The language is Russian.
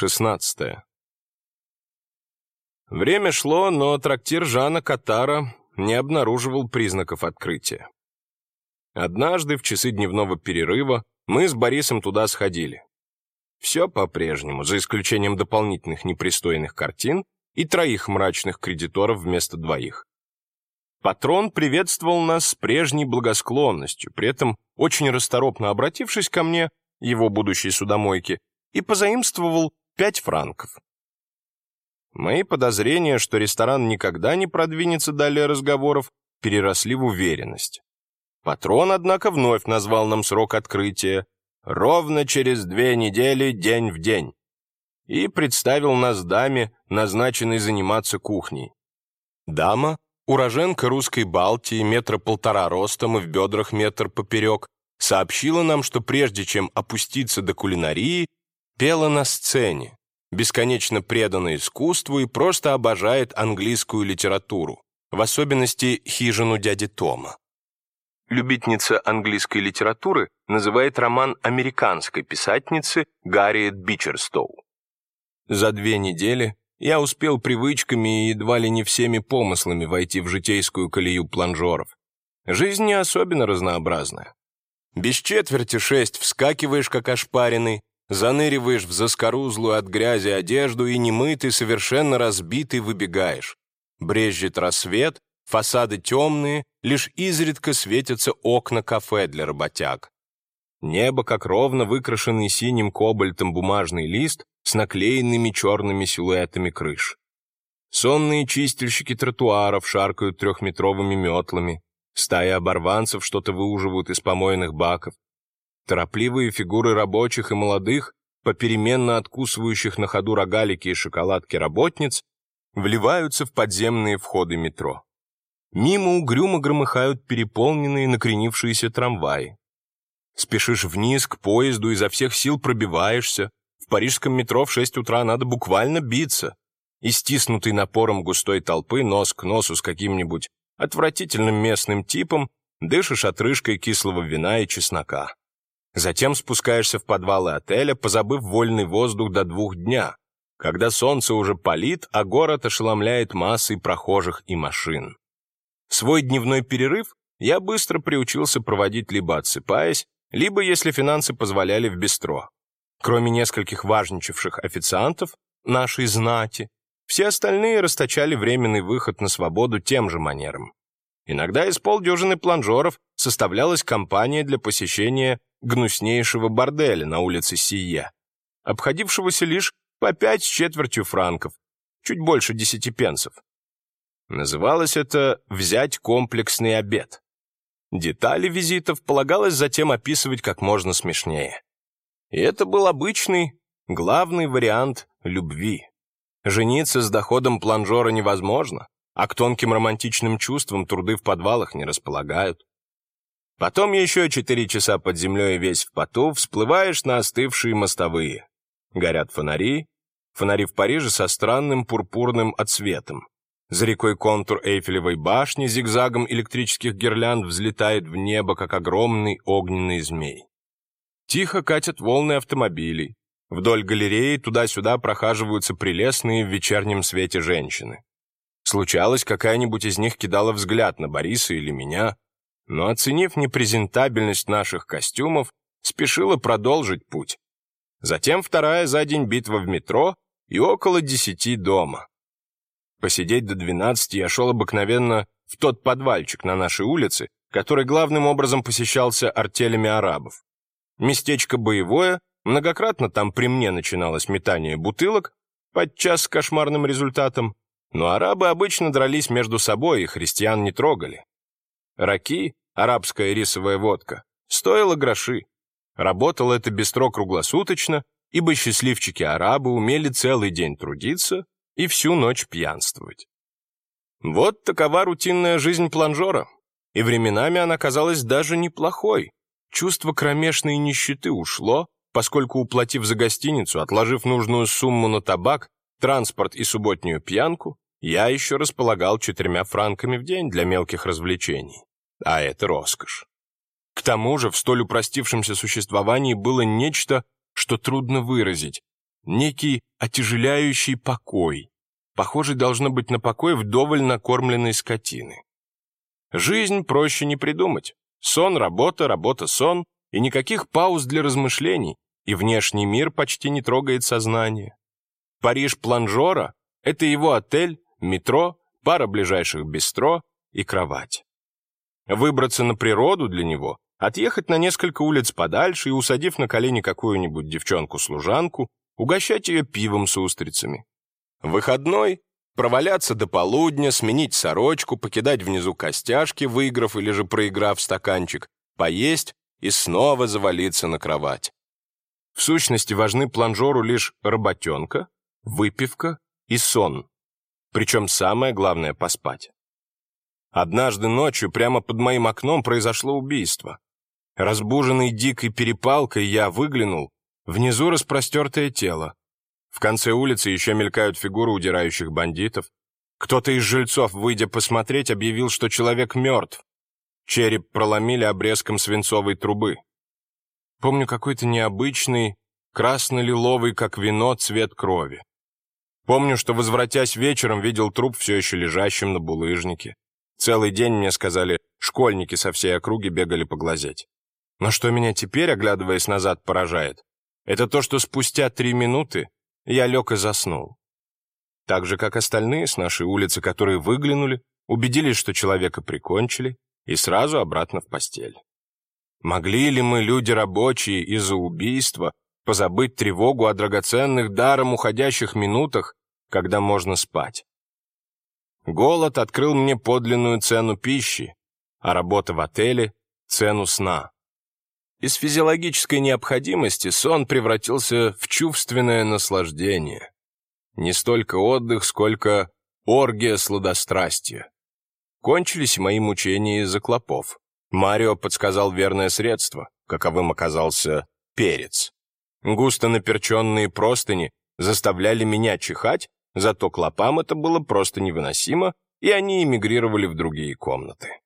16. Время шло, но трактир Жана Катара не обнаруживал признаков открытия. Однажды, в часы дневного перерыва, мы с Борисом туда сходили. Все по-прежнему, за исключением дополнительных непристойных картин и троих мрачных кредиторов вместо двоих. Патрон приветствовал нас с прежней благосклонностью, при этом очень расторопно обратившись ко мне, его будущей судомойке, и позаимствовал пять франков. Мои подозрения, что ресторан никогда не продвинется далее разговоров, переросли в уверенность. Патрон, однако, вновь назвал нам срок открытия ровно через две недели день в день и представил нас даме, назначенной заниматься кухней. Дама, уроженка русской Балтии, метра полтора ростом и в бедрах метр поперек, сообщила нам, что прежде чем опуститься до кулинарии, пела на сцене, бесконечно предана искусству и просто обожает английскую литературу, в особенности «Хижину дяди Тома». Любительница английской литературы называет роман американской писательницы Гарриет Бичерстоу. За две недели я успел привычками и едва ли не всеми помыслами войти в житейскую колею планжеров. Жизнь не особенно разнообразная. Без четверти шесть вскакиваешь, как ошпаренный, заныриваешь в заскорузлую от грязи одежду и немытый, совершенно разбитый выбегаешь. Брежет рассвет, фасады темные, лишь изредка светятся окна кафе для работяг. Небо, как ровно выкрашенный синим кобальтом бумажный лист с наклеенными черными силуэтами крыш. Сонные чистильщики тротуаров шаркают трехметровыми метлами, стаи оборванцев что-то выуживают из помойных баков. Торопливые фигуры рабочих и молодых, попеременно откусывающих на ходу рогалики и шоколадки работниц, вливаются в подземные входы метро. Мимо угрюмо громыхают переполненные накренившиеся трамваи. Спешишь вниз к поезду, изо всех сил пробиваешься. В парижском метро в шесть утра надо буквально биться. И стиснутый напором густой толпы нос к носу с каким-нибудь отвратительным местным типом дышишь отрыжкой кислого вина и чеснока. Затем спускаешься в подвалы отеля, позабыв вольный воздух до двух дня, когда солнце уже палит, а город ошеломляет массой прохожих и машин. Свой дневной перерыв я быстро приучился проводить либо отсыпаясь, либо, если финансы позволяли, в бистро. Кроме нескольких важничавших официантов, нашей знати, все остальные расточали временный выход на свободу тем же манером. Иногда из полдюжины планжеров составлялась компания для посещения гнуснейшего борделя на улице Сие, обходившегося лишь по пять с четвертью франков, чуть больше десяти пенсов. Называлось это «взять комплексный обед». Детали визитов полагалось затем описывать как можно смешнее. И это был обычный, главный вариант любви. Жениться с доходом планжора невозможно, а к тонким романтичным чувствам труды в подвалах не располагают. Потом еще четыре часа под землей весь в поту всплываешь на остывшие мостовые. Горят фонари, фонари в Париже со странным пурпурным отсветом. За рекой контур Эйфелевой башни зигзагом электрических гирлянд взлетает в небо, как огромный огненный змей. Тихо катят волны автомобилей. Вдоль галереи туда-сюда прохаживаются прелестные в вечернем свете женщины. Случалось, какая-нибудь из них кидала взгляд на Бориса или меня, но, оценив непрезентабельность наших костюмов, спешила продолжить путь. Затем вторая за день битва в метро и около десяти дома. Посидеть до 12 я шел обыкновенно в тот подвальчик на нашей улице, который главным образом посещался артелями арабов. Местечко боевое, многократно там при мне начиналось метание бутылок, подчас с кошмарным результатом, но арабы обычно дрались между собой и христиан не трогали. Раки, арабская рисовая водка, стоила гроши. Работало это бистро круглосуточно, ибо счастливчики-арабы умели целый день трудиться и всю ночь пьянствовать. Вот такова рутинная жизнь планжора, и временами она казалась даже неплохой. Чувство кромешной нищеты ушло, поскольку, уплатив за гостиницу, отложив нужную сумму на табак, транспорт и субботнюю пьянку, я еще располагал четырьмя франками в день для мелких развлечений. А это роскошь. К тому же в столь упростившемся существовании было нечто, что трудно выразить, некий отяжеляющий покой, похожий должно быть на покой вдоволь накормленной скотины. Жизнь проще не придумать. Сон, работа, работа, сон, и никаких пауз для размышлений, и внешний мир почти не трогает сознание. Париж Планжора — это его отель, метро, пара ближайших бистро и кровать. Выбраться на природу для него, отъехать на несколько улиц подальше и, усадив на колени какую-нибудь девчонку-служанку, угощать ее пивом с устрицами. Выходной — проваляться до полудня, сменить сорочку, покидать внизу костяшки, выиграв или же проиграв стаканчик, поесть и снова завалиться на кровать. В сущности, важны планжору лишь работенка, выпивка и сон. Причем самое главное — поспать. Однажды ночью прямо под моим окном произошло убийство. Разбуженный дикой перепалкой, я выглянул. Внизу распростертое тело. В конце улицы еще мелькают фигуры удирающих бандитов. Кто-то из жильцов, выйдя посмотреть, объявил, что человек мертв. Череп проломили обрезком свинцовой трубы. Помню какой-то необычный, красно-лиловый, как вино, цвет крови. Помню, что, возвратясь вечером, видел труп все еще лежащим на булыжнике. Целый день, мне сказали, школьники со всей округи бегали поглазеть. Но что меня теперь, оглядываясь назад, поражает, это то, что спустя три минуты я лег и заснул. Так же, как остальные с нашей улицы, которые выглянули, убедились, что человека прикончили, и сразу обратно в постель. Могли ли мы, люди рабочие, из-за убийства позабыть тревогу о драгоценных даром уходящих минутах, когда можно спать? Голод открыл мне подлинную цену пищи, а работа в отеле — цену сна. Из физиологической необходимости сон превратился в чувственное наслаждение. Не столько отдых, сколько оргия сладострастия. Кончились мои мучения из-за клопов. Марио подсказал верное средство, каковым оказался перец. Густо наперченные простыни заставляли меня чихать, зато клопам это было просто невыносимо, и они эмигрировали в другие комнаты.